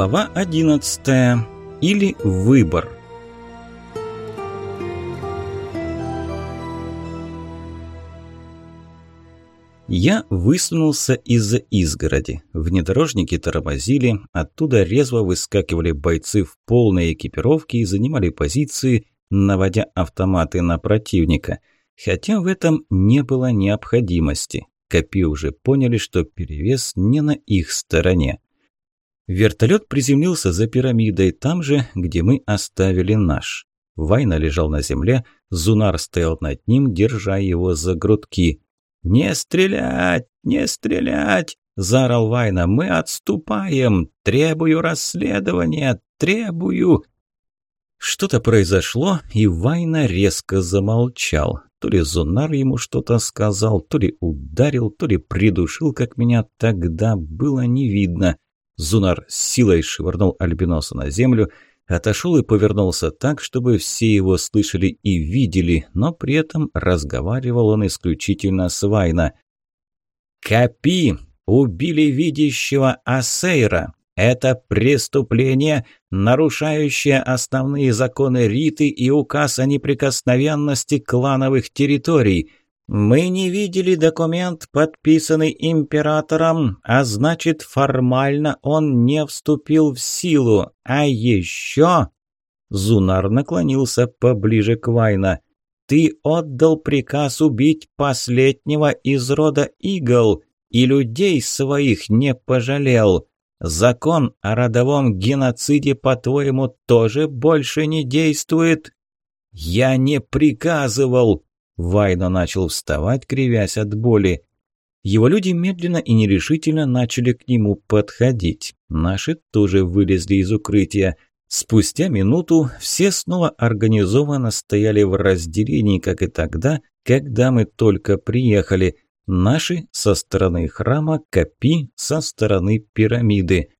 Глава 11. Или выбор. Я высунулся из-за изгороди. Внедорожники тормозили, оттуда резво выскакивали бойцы в полной экипировке и занимали позиции, наводя автоматы на противника. Хотя в этом не было необходимости. Копи уже поняли, что перевес не на их стороне. Вертолет приземлился за пирамидой, там же, где мы оставили наш. Вайна лежал на земле, Зунар стоял над ним, держа его за грудки. «Не стрелять! Не стрелять!» – заорал Вайна. «Мы отступаем! Требую расследования! Требую!» Что-то произошло, и Вайна резко замолчал. То ли Зунар ему что-то сказал, то ли ударил, то ли придушил, как меня тогда было не видно – Зунар с силой швырнул Альбиноса на землю, отошел и повернулся так, чтобы все его слышали и видели, но при этом разговаривал он исключительно с Вайна. «Капи! Убили видящего Асейра! Это преступление, нарушающее основные законы Риты и указ о неприкосновенности клановых территорий!» «Мы не видели документ, подписанный императором, а значит, формально он не вступил в силу. А еще...» Зунар наклонился поближе к Вайна. «Ты отдал приказ убить последнего из рода Игл и людей своих не пожалел. Закон о родовом геноциде, по-твоему, тоже больше не действует?» «Я не приказывал!» Вайно начал вставать, кривясь от боли. Его люди медленно и нерешительно начали к нему подходить. Наши тоже вылезли из укрытия. Спустя минуту все снова организованно стояли в разделении, как и тогда, когда мы только приехали. Наши со стороны храма, Капи со стороны пирамиды.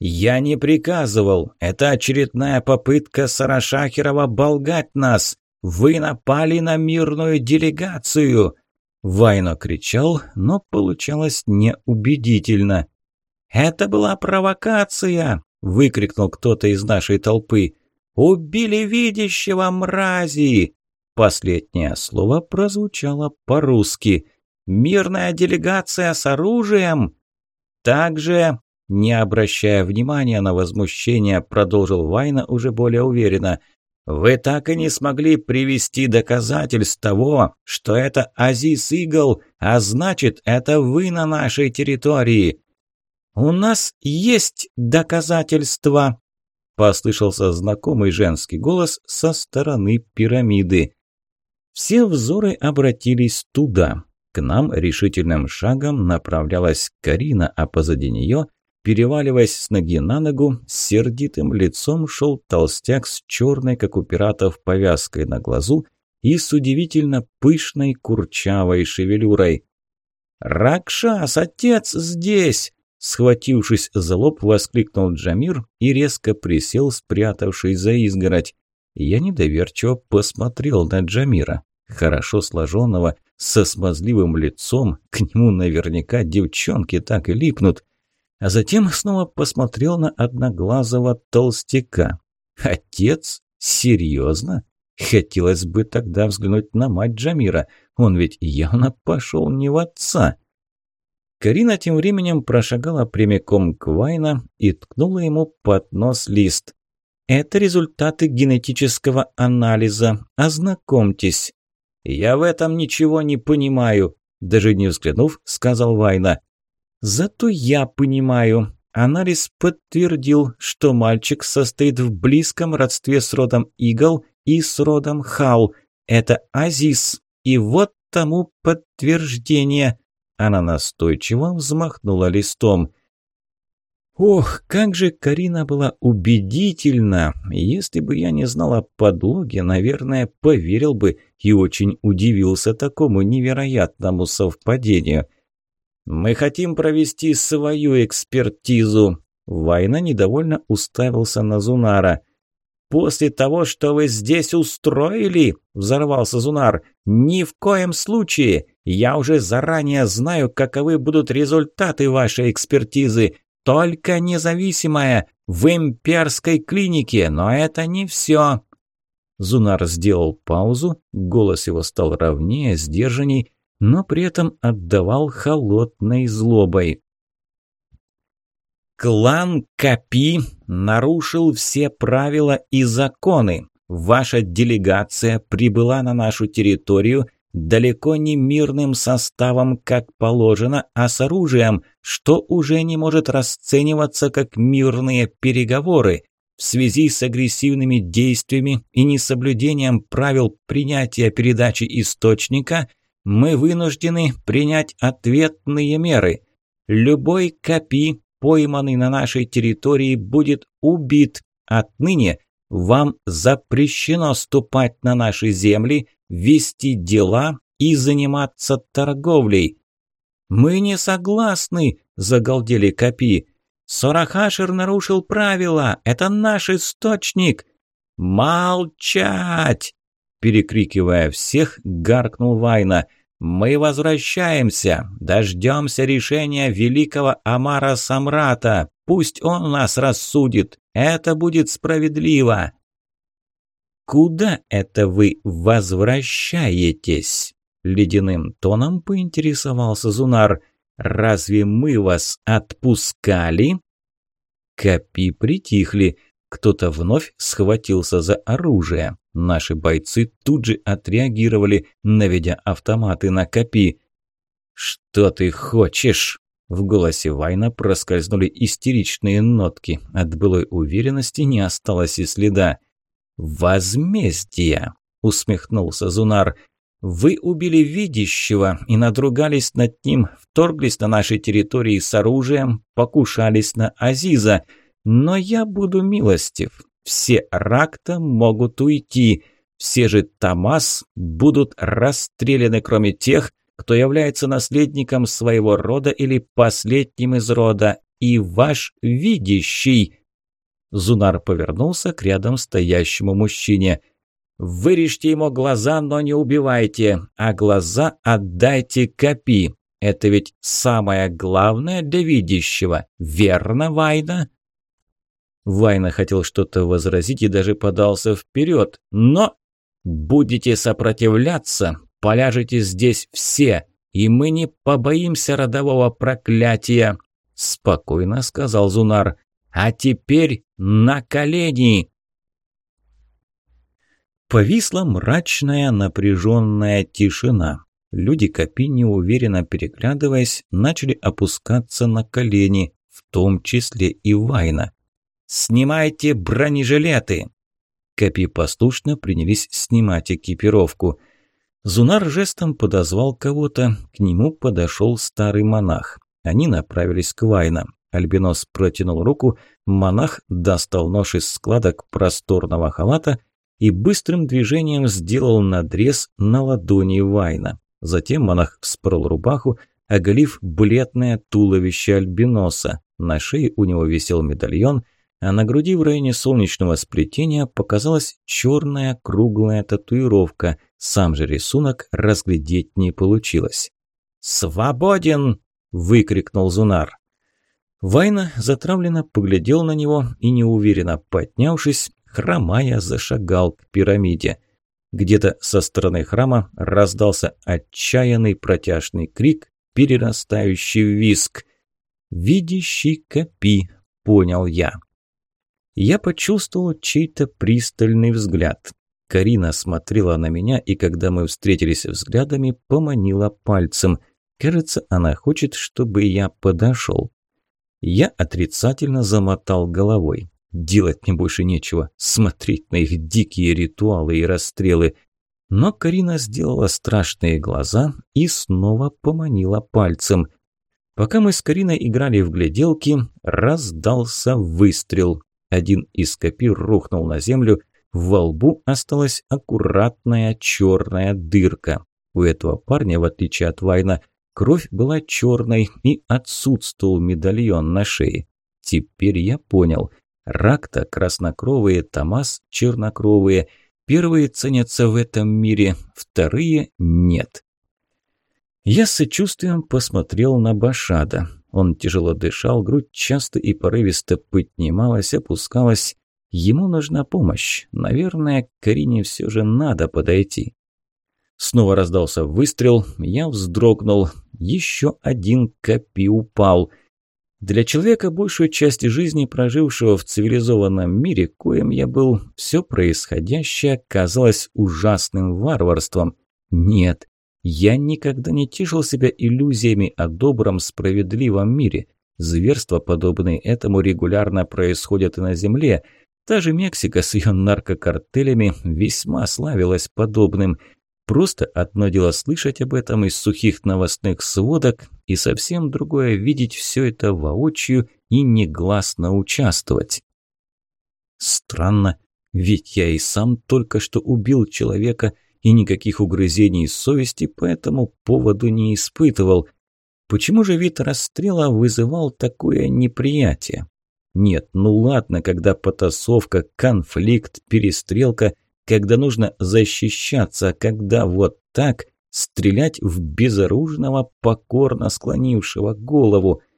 «Я не приказывал. Это очередная попытка Сарашахерова болгать нас. Вы напали на мирную делегацию!» Вайно кричал, но получалось неубедительно. «Это была провокация!» – выкрикнул кто-то из нашей толпы. «Убили видящего, мрази!» Последнее слово прозвучало по-русски. «Мирная делегация с оружием!» «Также, не обращая внимания на возмущение, продолжил Вайна уже более уверенно – вы так и не смогли привести доказательств того, что это Азиз Игл, а значит, это вы на нашей территории. У нас есть доказательства, послышался знакомый женский голос со стороны пирамиды. Все взоры обратились туда. К нам решительным шагом направлялась Карина, а позади нее Переваливаясь с ноги на ногу, с сердитым лицом шел толстяк с черной, как у пиратов, повязкой на глазу и с удивительно пышной курчавой шевелюрой. «Ракшас, отец здесь!» Схватившись за лоб, воскликнул Джамир и резко присел, спрятавшись за изгородь. Я недоверчиво посмотрел на Джамира. Хорошо сложенного, со смазливым лицом, к нему наверняка девчонки так и липнут а затем снова посмотрел на одноглазого толстяка. «Отец? Серьезно? Хотелось бы тогда взглянуть на мать Джамира. Он ведь явно пошел не в отца». Карина тем временем прошагала прямиком к Вайна и ткнула ему под нос лист. «Это результаты генетического анализа. Ознакомьтесь». «Я в этом ничего не понимаю», – даже не взглянув, сказал Вайна. Зато я понимаю. Анализ подтвердил, что мальчик состоит в близком родстве с родом Игл и с родом Хал. Это Азиз. И вот тому подтверждение. Она настойчиво взмахнула листом. Ох, как же Карина была убедительна! Если бы я не знала подлоги, наверное, поверил бы и очень удивился такому невероятному совпадению. «Мы хотим провести свою экспертизу». Вайна недовольно уставился на Зунара. «После того, что вы здесь устроили», – взорвался Зунар, – «ни в коем случае. Я уже заранее знаю, каковы будут результаты вашей экспертизы. только независимая, в имперской клинике, но это не все. Зунар сделал паузу, голос его стал ровнее, сдержанней, но при этом отдавал холодной злобой. Клан Капи нарушил все правила и законы. Ваша делегация прибыла на нашу территорию далеко не мирным составом, как положено, а с оружием, что уже не может расцениваться как мирные переговоры. В связи с агрессивными действиями и несоблюдением правил принятия передачи источника, мы вынуждены принять ответные меры. Любой копи, пойманный на нашей территории, будет убит. Отныне вам запрещено ступать на наши земли, вести дела и заниматься торговлей. «Мы не согласны», – загалдели Копи. «Сорахашер нарушил правила, это наш источник». «Молчать!» – перекрикивая всех, гаркнул Вайна. «Мы возвращаемся, дождемся решения великого Амара Самрата. Пусть он нас рассудит, это будет справедливо». «Куда это вы возвращаетесь?» Ледяным тоном поинтересовался Зунар. «Разве мы вас отпускали?» Копи притихли. Кто-то вновь схватился за оружие. Наши бойцы тут же отреагировали, наведя автоматы на Копи. «Что ты хочешь?» В голосе Вайна проскользнули истеричные нотки. От былой уверенности не осталось и следа. «Возмездие!» – усмехнулся Зунар. «Вы убили видящего и надругались над ним, вторглись на наши территории с оружием, покушались на Азиза. Но я буду милостив. Все ракта могут уйти. Все же Тамас будут расстреляны, кроме тех, кто является наследником своего рода или последним из рода, и ваш видящий». Зунар повернулся к рядом стоящему мужчине. «Вырежьте ему глаза, но не убивайте, а глаза отдайте Копи. Это ведь самое главное для видящего, верно, Вайна?» Вайна хотел что-то возразить и даже подался вперед, но «Будете сопротивляться, поляжете здесь все, и мы не побоимся родового проклятия», – спокойно сказал Зунар. А теперь на колени!» Повисла мрачная напряженная тишина. Люди Копи, неуверенно переглядываясь, начали опускаться на колени, в том числе и Вайна. «Снимайте бронежилеты!» Копи послушно принялись снимать экипировку. Зунар жестом подозвал кого-то, к нему подошел старый монах. Они направились к Вайна. Альбинос протянул руку, монах достал нож из складок просторного халата и быстрым движением сделал надрез на ладони Вайна. Затем монах вспорол рубаху, оголив бледное туловище альбиноса. На шее у него висел медальон, а на груди в районе солнечного сплетения показалась черная круглая татуировка. Сам же рисунок разглядеть не получилось. «Свободен!» – выкрикнул Зунар. Вайна затравленно поглядел на него и, неуверенно поднявшись, хромая, зашагал к пирамиде. Где-то со стороны храма раздался отчаянный протяжный крик, перерастающий в виск. «Видящий копи», — понял я. Я почувствовал чей-то пристальный взгляд. Карина смотрела на меня, и когда мы встретились взглядами, поманила пальцем. Кажется, она хочет, чтобы я подошел. Я отрицательно замотал головой. Делать мне больше нечего, смотреть на их дикие ритуалы и расстрелы. Но Карина сделала страшные глаза и снова поманила пальцем. Пока мы с Кариной играли в гляделки, раздался выстрел. Один из копир рухнул на землю, во лбу осталась аккуратная черная дырка. У этого парня, в отличие от Вайна, Кровь была черной и отсутствовал медальон на шее. Теперь я понял. Ракта краснокровые, Томас чернокровые. Первые ценятся в этом мире, вторые нет. Я с сочувствием посмотрел на Башада. Он тяжело дышал, грудь часто и порывисто поднималась, опускалась. Ему нужна помощь. Наверное, к Карине все же надо подойти. Снова раздался выстрел, я вздрогнул. Еще один копи упал. Для человека, большую часть жизни прожившего в цивилизованном мире, коим я был, все происходящее казалось ужасным варварством. Нет, я никогда не тешил себя иллюзиями о добром, справедливом мире. Зверства, подобные этому, регулярно происходят и на Земле. Та же Мексика с ее наркокартелями весьма славилась подобным. Просто одно дело слышать об этом из сухих новостных сводок, и совсем другое видеть все это воочию и негласно участвовать. Странно, ведь я и сам только что убил человека – и никаких угрызений совести по этому поводу не испытывал. Почему же вид расстрела вызывал такое неприятие? Нет, ну ладно, когда потасовка, конфликт, перестрелка, когда нужно защищаться, а когда вот так стрелять в безоружного, покорно склонившего голову –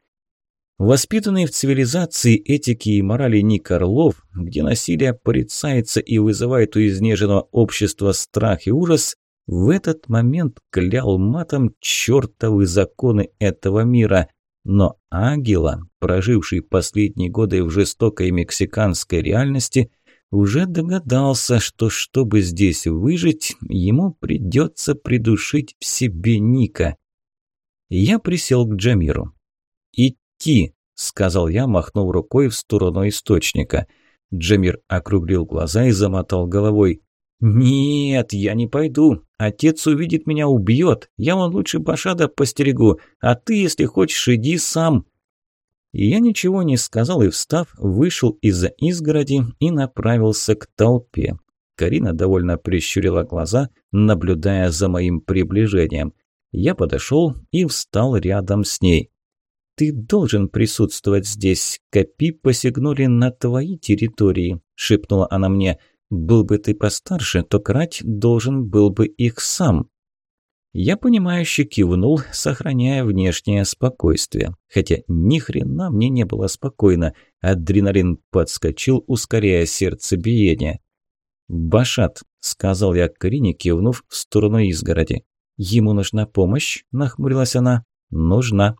Воспитанный в цивилизации этики и морали Ник Орлов, где насилие порицается и вызывает у изнеженного общества страх и ужас, в этот момент клял матом чертовы законы этого мира. Но Агила, проживший последние годы в жестокой мексиканской реальности, уже догадался, что чтобы здесь выжить, ему придется придушить в себе Ника. Я присел к Джамиру. И идти», – сказал я, махнув рукой в сторону источника. Джамир округлил глаза и замотал головой. «Нет, я не пойду. Отец увидит меня, убьет. Я вон лучше Башада постерегу, а ты, если хочешь, иди сам». И я ничего не сказал и, встав, вышел из-за изгороди и направился к толпе. Карина довольно прищурила глаза, наблюдая за моим приближением. Я подошел и встал рядом с ней ты должен присутствовать здесь. Копи посягнули на твои территории», – шепнула она мне. «Был бы ты постарше, то крать должен был бы их сам». Я понимающе кивнул, сохраняя внешнее спокойствие. Хотя ни хрена мне не было спокойно. Адреналин подскочил, ускоряя сердцебиение. «Башат», – сказал я Карине, кивнув в сторону изгороди. «Ему нужна помощь?» – нахмурилась она. «Нужна»,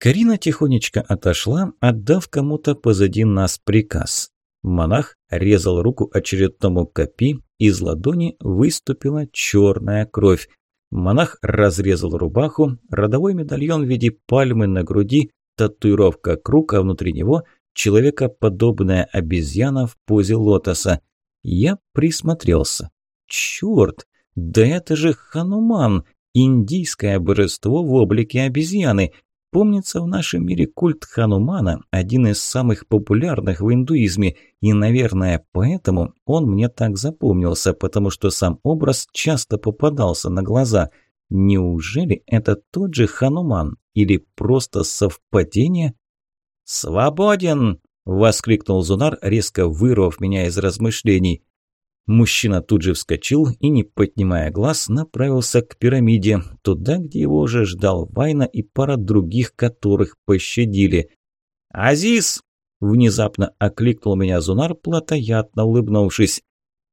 Карина тихонечко отошла, отдав кому-то позади нас приказ. Монах резал руку очередному копи, из ладони выступила черная кровь. Монах разрезал рубаху, родовой медальон в виде пальмы на груди, татуировка круг, а внутри него человекоподобная обезьяна в позе лотоса. Я присмотрелся. Черт, да это же Хануман, индийское божество в облике обезьяны. Помнится, в нашем мире культ Ханумана – один из самых популярных в индуизме, и, наверное, поэтому он мне так запомнился, потому что сам образ часто попадался на глаза. Неужели это тот же Хануман или просто совпадение? «Свободен!» – воскликнул Зунар, резко вырвав меня из размышлений. Мужчина тут же вскочил и, не поднимая глаз, направился к пирамиде, туда, где его уже ждал Вайна и пара других, которых пощадили. «Азиз!» – внезапно окликнул меня Зунар, плотоядно улыбнувшись.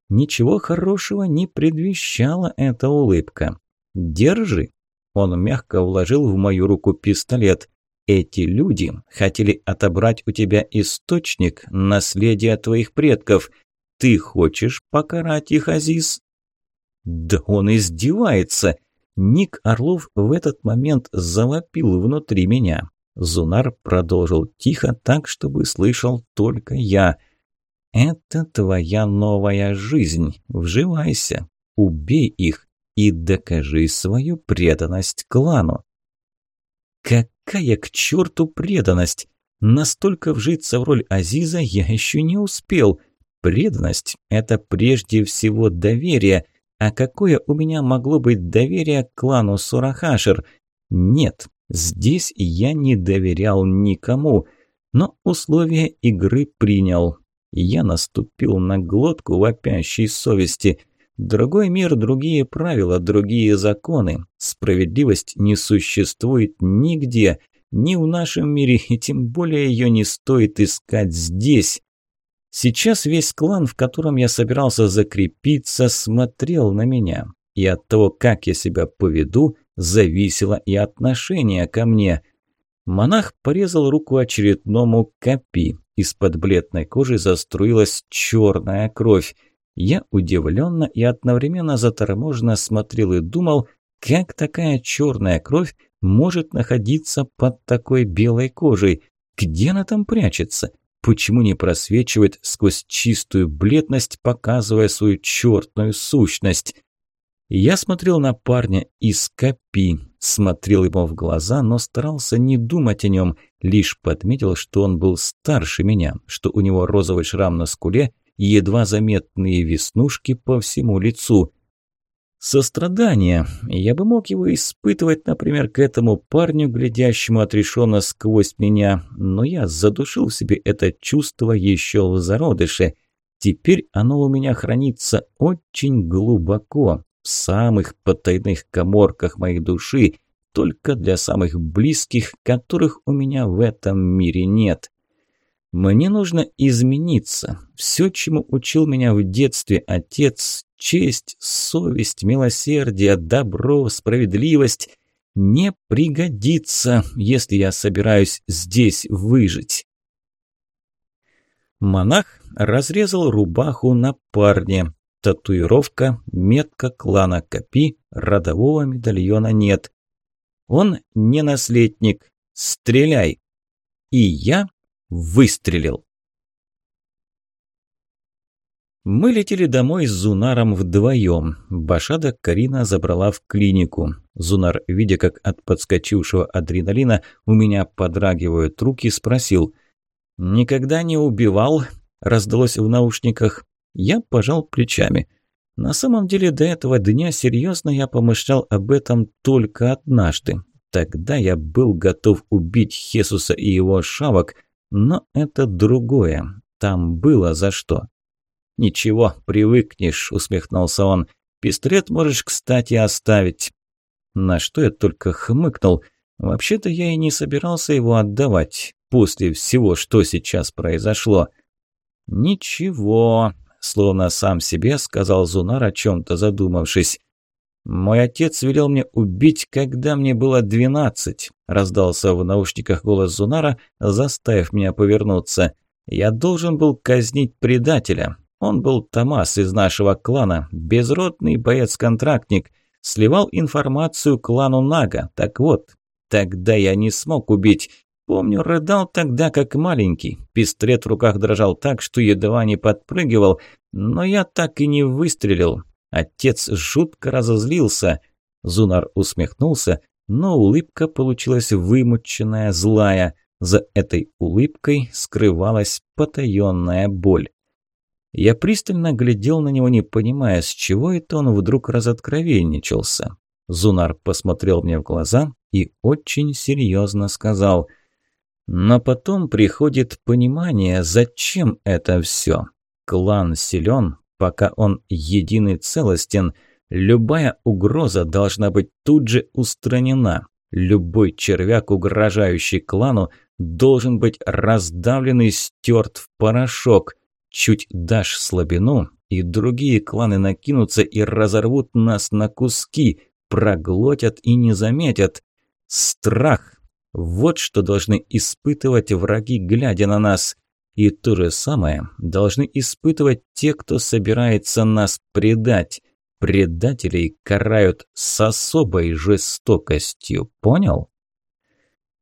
Ничего хорошего не предвещала эта улыбка. «Держи!» – он мягко вложил в мою руку пистолет. «Эти люди хотели отобрать у тебя источник, наследие твоих предков». Ты хочешь покарать их, Азиз?» «Да он издевается!» Ник Орлов в этот момент завопил внутри меня. Зунар продолжил тихо, так, чтобы слышал только я. «Это твоя новая жизнь. Вживайся, убей их и докажи свою преданность клану». «Какая к черту преданность? Настолько вжиться в роль Азиза я еще не успел. Преданность – это прежде всего доверие. А какое у меня могло быть доверие к клану Сурахашер? Нет, здесь я не доверял никому. Но условия игры принял. Я наступил на глотку вопящей совести. Другой мир, другие правила, другие законы. Справедливость не существует нигде. ни в нашем мире, и тем более ее не стоит искать здесь. Сейчас весь клан, в котором я собирался закрепиться, смотрел на меня. И от того, как я себя поведу, зависело и отношение ко мне. Монах порезал руку очередному копи. Из-под бледной кожи заструилась черная кровь. Я удивленно и одновременно заторможенно смотрел и думал, как такая черная кровь может находиться под такой белой кожей? Где она там прячется? Почему не просвечивает сквозь чистую бледность, показывая свою черную сущность? Я смотрел на парня из копи, смотрел ему в глаза, но старался не думать о нем, лишь подметил, что он был старше меня, что у него розовый шрам на скуле и едва заметные веснушки по всему лицу. Сострадание. Я бы мог его испытывать, например, к этому парню, глядящему отрешенно сквозь меня, но я задушил в себе это чувство еще в зародыше. Теперь оно у меня хранится очень глубоко, в самых потайных коморках моей души, только для самых близких, которых у меня в этом мире нет. Мне нужно измениться. Все, чему учил меня в детстве отец, честь, совесть, милосердие, добро, справедливость, не пригодится, если я собираюсь здесь выжить. Монах разрезал рубаху на парне. Татуировка, метка клана Капи, родового медальона нет. Он не наследник. Стреляй! И я выстрелил. Мы летели домой с Зунаром вдвоем. Башада Карина забрала в клинику. Зунар, видя, как от подскочившего адреналина у меня подрагивают руки, спросил. «Никогда не убивал?» – раздалось в наушниках. Я пожал плечами. На самом деле до этого дня серьезно я помышлял об этом только однажды. Тогда я был готов убить Хесуса и его шавок, но это другое. Там было за что. «Ничего, привыкнешь», – усмехнулся он. «Пистолет можешь, кстати, оставить». На что я только хмыкнул. Вообще-то я и не собирался его отдавать после всего, что сейчас произошло. «Ничего», словно сам себе сказал Зунар, о чем-то задумавшись. «Мой отец велел мне убить, когда мне было двенадцать», – раздался в наушниках голос Зунара, заставив меня повернуться. «Я должен был казнить предателя. Он был Томас из нашего клана, безродный боец-контрактник, сливал информацию клану Нага. Так вот, тогда я не смог убить, Помню, рыдал тогда, как маленький. Пистолет в руках дрожал так, что едва не подпрыгивал, но я так и не выстрелил. Отец жутко разозлился. Зунар усмехнулся, но улыбка получилась вымученная, злая. За этой улыбкой скрывалась потаенная боль. Я пристально глядел на него, не понимая, с чего это он вдруг разоткровенничался. Зунар посмотрел мне в глаза и очень серьезно сказал – но потом приходит понимание, зачем это все. Клан силен, пока он единый целостен. Любая угроза должна быть тут же устранена. Любой червяк, угрожающий клану, должен быть раздавлен и стерт в порошок. Чуть дашь слабину, и другие кланы накинутся и разорвут нас на куски, проглотят и не заметят. Страх вот что должны испытывать враги, глядя на нас. И то же самое должны испытывать те, кто собирается нас предать. Предателей карают с особой жестокостью, понял?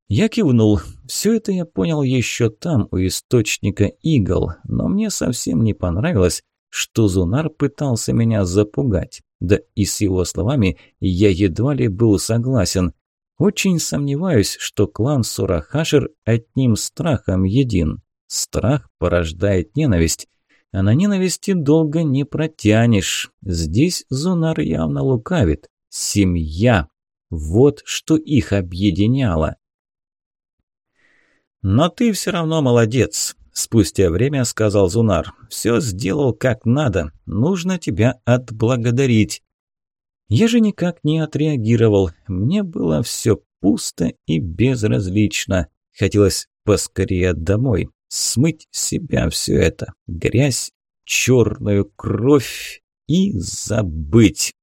Я кивнул. Все это я понял еще там, у источника игл, но мне совсем не понравилось, что Зунар пытался меня запугать. Да и с его словами я едва ли был согласен. Очень сомневаюсь, что клан Сурахашер одним страхом един. Страх порождает ненависть, а на ненависти долго не протянешь. Здесь Зунар явно лукавит. Семья. Вот что их объединяло. «Но ты все равно молодец», – спустя время сказал Зунар. «Все сделал как надо. Нужно тебя отблагодарить». Я же никак не отреагировал. Мне было все пусто и безразлично. Хотелось поскорее домой, смыть с себя все это, грязь, черную кровь и забыть.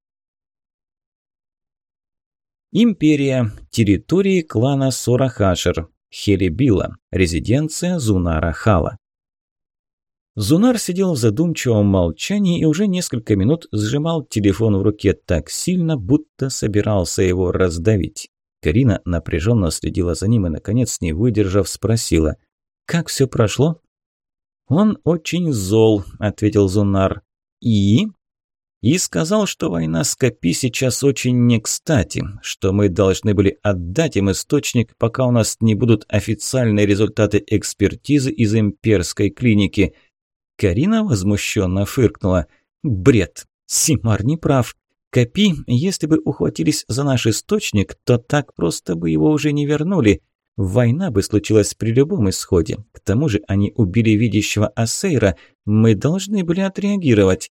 Империя. Территории клана Сорахашер. Хелебила. Резиденция Зунара Хала. Зунар сидел в задумчивом молчании и уже несколько минут сжимал телефон в руке так сильно, будто собирался его раздавить. Карина напряженно следила за ним и, наконец, не выдержав, спросила, «Как все прошло?» «Он очень зол», – ответил Зунар. «И?» И сказал, что война с Капи сейчас очень не кстати, что мы должны были отдать им источник, пока у нас не будут официальные результаты экспертизы из имперской клиники – Карина возмущенно фыркнула. «Бред! Симар не прав. Копи, если бы ухватились за наш источник, то так просто бы его уже не вернули. Война бы случилась при любом исходе. К тому же они убили видящего Асейра. Мы должны были отреагировать».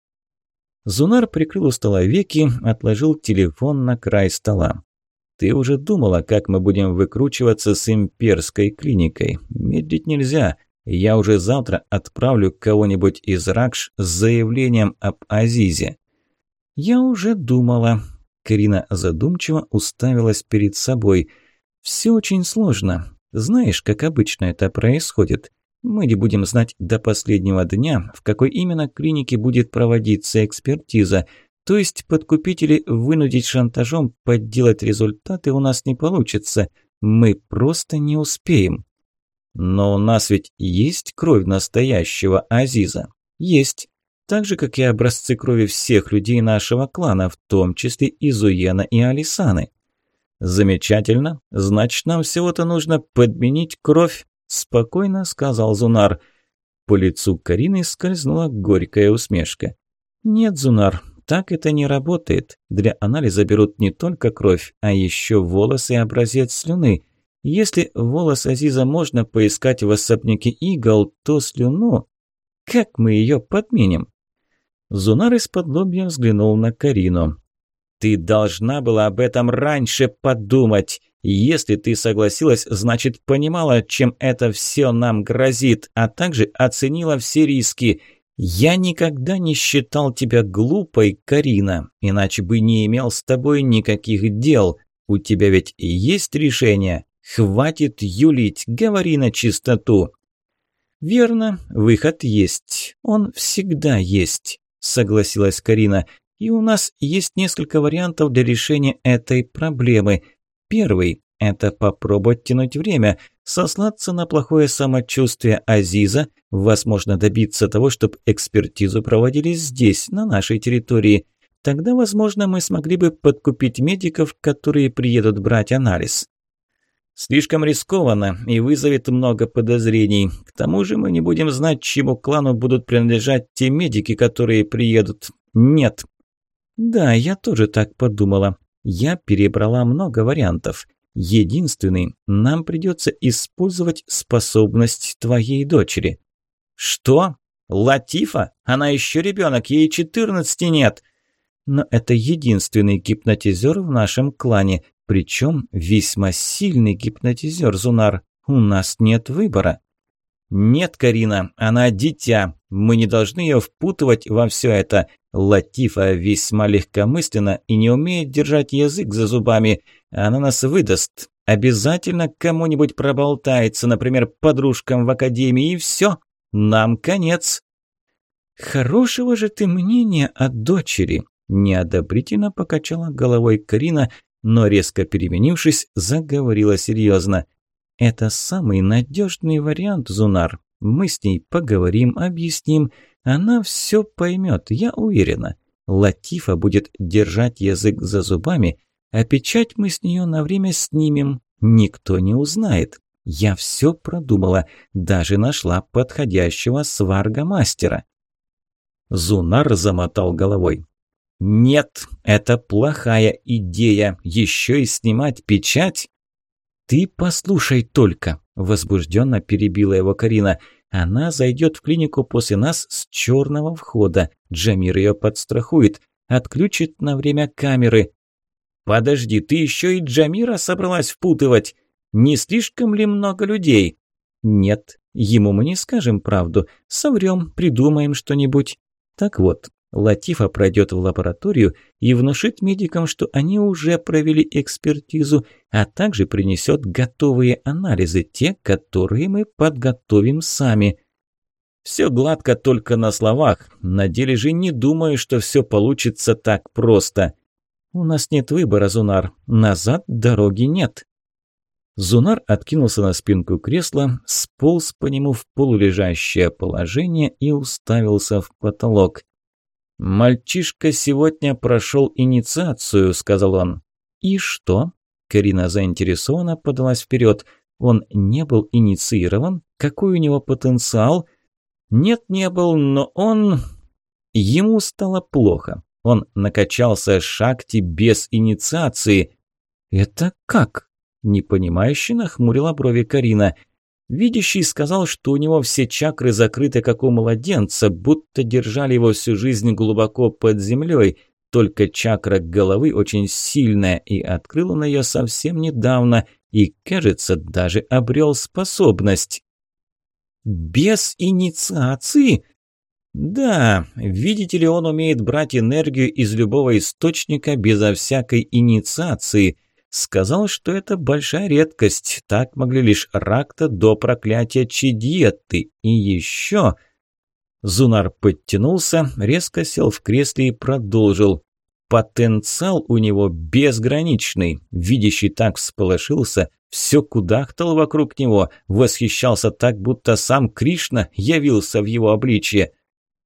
Зунар прикрыл у стола веки, отложил телефон на край стола. «Ты уже думала, как мы будем выкручиваться с имперской клиникой? Медлить нельзя. Я уже завтра отправлю кого-нибудь из Ракш с заявлением об Азизе». «Я уже думала». Карина задумчиво уставилась перед собой. «Все очень сложно. Знаешь, как обычно это происходит. Мы не будем знать до последнего дня, в какой именно клинике будет проводиться экспертиза. То есть подкупители вынудить шантажом подделать результаты у нас не получится. Мы просто не успеем. Но у нас ведь есть кровь настоящего Азиза? Есть. Так же, как и образцы крови всех людей нашего клана, в том числе Изуена и Алисаны. Замечательно. Значит, нам всего-то нужно подменить кровь, спокойно сказал Зунар. По лицу Карины скользнула горькая усмешка. Нет, Зунар, так это не работает. Для анализа берут не только кровь, а еще волосы и образец слюны. Если волос Азиза можно поискать в особняке игл, то слюну... Как мы ее подменим? Зунар из-под взглянул на Карину. «Ты должна была об этом раньше подумать. Если ты согласилась, значит, понимала, чем это все нам грозит, а также оценила все риски. Я никогда не считал тебя глупой, Карина, иначе бы не имел с тобой никаких дел. У тебя ведь есть решение?» Хватит юлить, говори на чистоту. Верно, выход есть. Он всегда есть, согласилась Карина. И у нас есть несколько вариантов для решения этой проблемы. Первый – это попробовать тянуть время, сослаться на плохое самочувствие Азиза, возможно, добиться того, чтобы экспертизу проводили здесь, на нашей территории. Тогда, возможно, мы смогли бы подкупить медиков, которые приедут брать анализ. Слишком рискованно и вызовет много подозрений. К тому же мы не будем знать, чьему клану будут принадлежать те медики, которые приедут. Нет. Да, я тоже так подумала. Я перебрала много вариантов. Единственный, нам придется использовать способность твоей дочери. Что? Латифа? Она еще ребенок, ей 14 нет. Но это единственный гипнотизер в нашем клане. Причем весьма сильный гипнотизер Зунар. У нас нет выбора. Нет, Карина, она дитя. Мы не должны ее впутывать во все это. Латифа весьма легкомысленна и не умеет держать язык за зубами. Она нас выдаст. Обязательно кому-нибудь проболтается, например, подружкам в академии, и все. Нам конец. Хорошего же ты мнения о дочери, неодобрительно покачала головой Карина, но резко переменившись, заговорила серьезно. «Это самый надежный вариант, Зунар. Мы с ней поговорим, объясним. Она все поймет, я уверена. Латифа будет держать язык за зубами, а печать мы с нее на время снимем. Никто не узнает. Я все продумала, даже нашла подходящего сварга-мастера». Зунар замотал головой. «Нет, это плохая идея. Еще и снимать печать?» «Ты послушай только», – возбужденно перебила его Карина. «Она зайдет в клинику после нас с черного входа. Джамир ее подстрахует, отключит на время камеры». Подожди, ты еще и Джамира собралась впутывать? Не слишком ли много людей? Нет, ему мы не скажем правду. Соврем, придумаем что-нибудь. Так вот, Латифа пройдет в лабораторию и внушит медикам, что они уже провели экспертизу, а также принесет готовые анализы, те, которые мы подготовим сами. Все гладко только на словах, на деле же не думаю, что все получится так просто. У нас нет выбора, Зунар, назад дороги нет. Зунар откинулся на спинку кресла, сполз по нему в полулежащее положение и уставился в потолок. «Мальчишка сегодня прошел инициацию», – сказал он. «И что?» – Карина заинтересованно подалась вперед. «Он не был инициирован? Какой у него потенциал?» «Нет, не был, но он...» Ему стало плохо. Он накачался шакти без инициации. «Это как?» – непонимающе нахмурила брови Карина – Видящий сказал, что у него все чакры закрыты, как у младенца, будто держали его всю жизнь глубоко под землей. Только чакра головы очень сильная, и открыл он ее совсем недавно, и, кажется, даже обрел способность. «Без инициации?» «Да, видите ли, он умеет брать энергию из любого источника безо всякой инициации». Сказал, что это большая редкость. Так могли лишь Ракта до проклятия Чидьетты. И еще... Зунар подтянулся, резко сел в кресле и продолжил. Потенциал у него безграничный. Видящий так всполошился, все кудахтал вокруг него, восхищался так, будто сам Кришна явился в его обличье.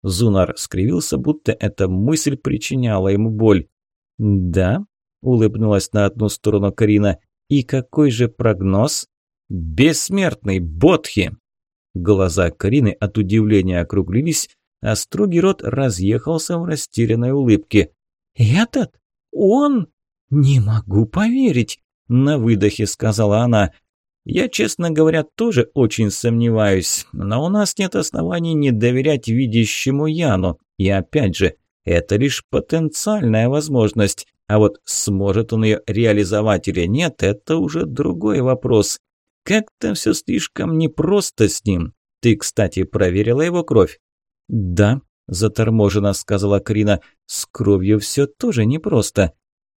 Зунар скривился, будто эта мысль причиняла ему боль. «Да?» Улыбнулась на одну сторону Карина. И какой же прогноз? Бессмертный Бодхи. Глаза Карины от удивления округлились, а строгий рот разъехался в растерянной улыбке. «Этот? Он? Не могу поверить!» – на выдохе сказала она. «Я, честно говоря, тоже очень сомневаюсь, но у нас нет оснований не доверять видящему Яну. И опять же, это лишь потенциальная возможность. А вот сможет он ее реализовать или нет, это уже другой вопрос. Как-то все слишком непросто с ним. Ты, кстати, проверила его кровь? Да, заторможенно сказала Крина. С кровью все тоже непросто.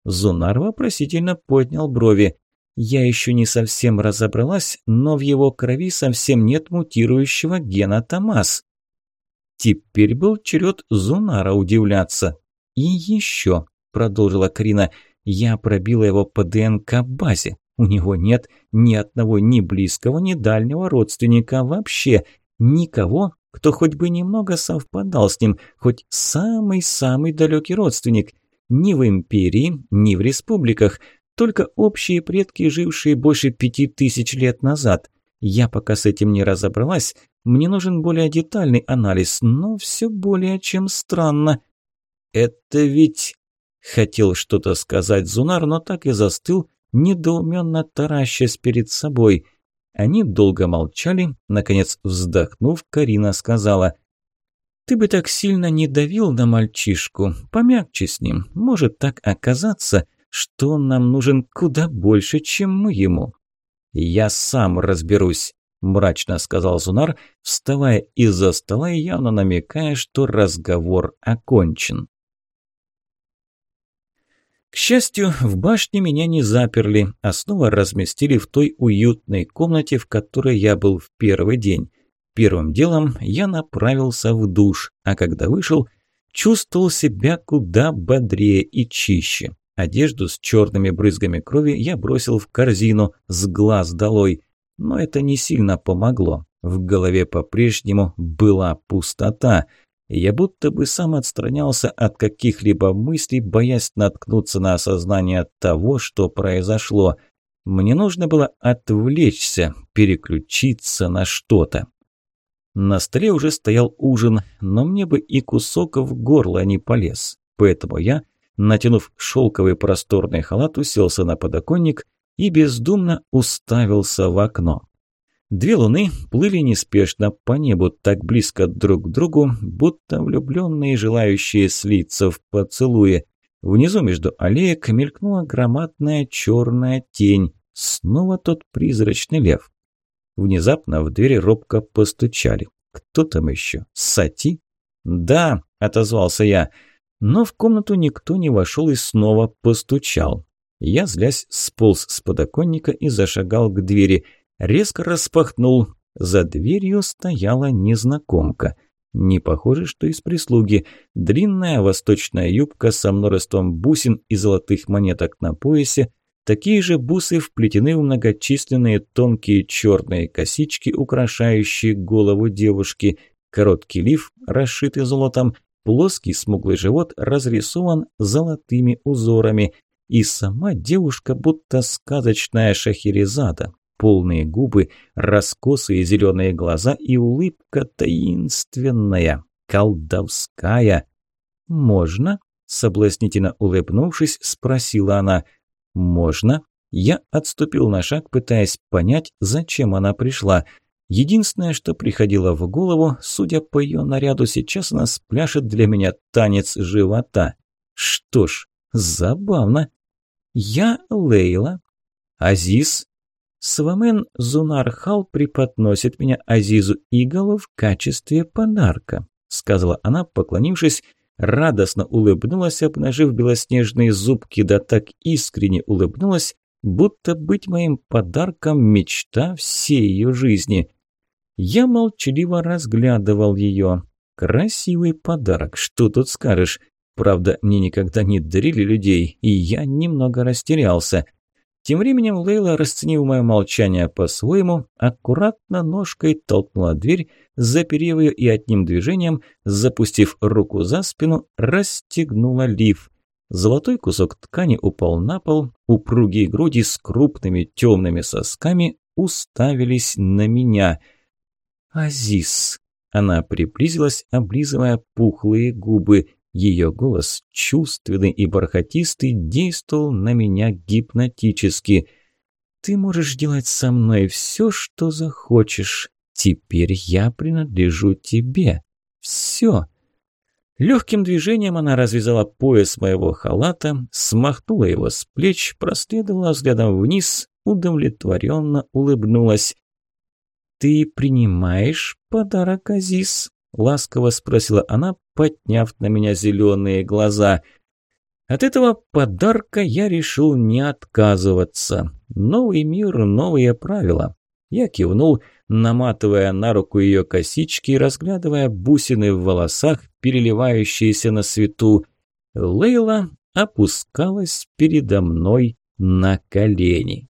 Зунар вопросительно поднял брови. Я еще не совсем разобралась, но в его крови совсем нет мутирующего гена Томас. Теперь был черед Зунара удивляться. И еще продолжила Карина. «Я пробила его по ДНК-базе. У него нет ни одного ни близкого, ни дальнего родственника вообще. Никого, кто хоть бы немного совпадал с ним, хоть самый-самый далекий родственник. Ни в империи, ни в республиках. Только общие предки, жившие больше пяти тысяч лет назад. Я пока с этим не разобралась. Мне нужен более детальный анализ, но все более чем странно. Это ведь Хотел что-то сказать Зунар, но так и застыл, недоуменно таращась перед собой. Они долго молчали, наконец, вздохнув, Карина сказала «Ты бы так сильно не давил на мальчишку, помягче с ним. Может так оказаться, что он нам нужен куда больше, чем мы ему». «Я сам разберусь», – мрачно сказал Зунар, вставая из-за стола и явно намекая, что разговор окончен. К счастью, в башне меня не заперли, а снова разместили в той уютной комнате, в которой я был в первый день. Первым делом я направился в душ, а когда вышел, чувствовал себя куда бодрее и чище. Одежду с черными брызгами крови я бросил в корзину с глаз долой, но это не сильно помогло. В голове по-прежнему была пустота – я будто бы сам отстранялся от каких-либо мыслей, боясь наткнуться на осознание того, что произошло. Мне нужно было отвлечься, переключиться на что-то. На столе уже стоял ужин, но мне бы и кусок в горло не полез. Поэтому я, натянув шелковый просторный халат, уселся на подоконник и бездумно уставился в окно. Две луны плыли неспешно по небу, так близко друг к другу, будто влюбленные, желающие слиться в поцелуе. Внизу между аллеек мелькнула громадная черная тень. Снова тот призрачный лев. Внезапно в двери робко постучали. «Кто там еще? Сати?» «Да», – отозвался я. Но в комнату никто не вошел и снова постучал. Я, злясь, сполз с подоконника и зашагал к двери. Резко распахнул. За дверью стояла незнакомка. Не похоже, что из прислуги. Длинная восточная юбка со множеством бусин и золотых монеток на поясе. Такие же бусы вплетены в многочисленные тонкие черные косички, украшающие голову девушки. Короткий лиф, расшитый золотом, плоский смуглый живот разрисован золотыми узорами. И сама девушка будто сказочная шахерезада, полные губы, раскосые зеленые глаза и улыбка таинственная, колдовская. «Можно?» – соблазнительно улыбнувшись, спросила она. «Можно?» Я отступил на шаг, пытаясь понять, зачем она пришла. Единственное, что приходило в голову, судя по ее наряду, сейчас она спляшет для меня танец живота. Что ж, забавно. Я Лейла. Азиз Свамен Зунархал преподносит меня Азизу Иголу в качестве подарка», сказала она, поклонившись, радостно улыбнулась, обнажив белоснежные зубки, да так искренне улыбнулась, будто быть моим подарком мечта всей ее жизни. Я молчаливо разглядывал ее. Красивый подарок, что тут скажешь. Правда, мне никогда не дарили людей, и я немного растерялся. Тем временем Лейла, расценив мое молчание по-своему, аккуратно ножкой толкнула дверь, заперев ее и одним движением, запустив руку за спину, расстегнула лиф. Золотой кусок ткани упал на пол, упругие груди с крупными темными сосками уставились на меня. «Азиз!» Она приблизилась, облизывая пухлые губы. Ее голос, чувственный и бархатистый, действовал на меня гипнотически. «Ты можешь делать со мной все, что захочешь. Теперь я принадлежу тебе. Все». Легким движением она развязала пояс моего халата, смахнула его с плеч, проследовала взглядом вниз, удовлетворенно улыбнулась. «Ты принимаешь подарок, Азиз?» – ласково спросила она, подняв на меня зеленые глаза. От этого подарка я решил не отказываться. Новый мир, новые правила. Я кивнул, наматывая на руку ее косички и разглядывая бусины в волосах, переливающиеся на свету. Лейла опускалась передо мной на колени.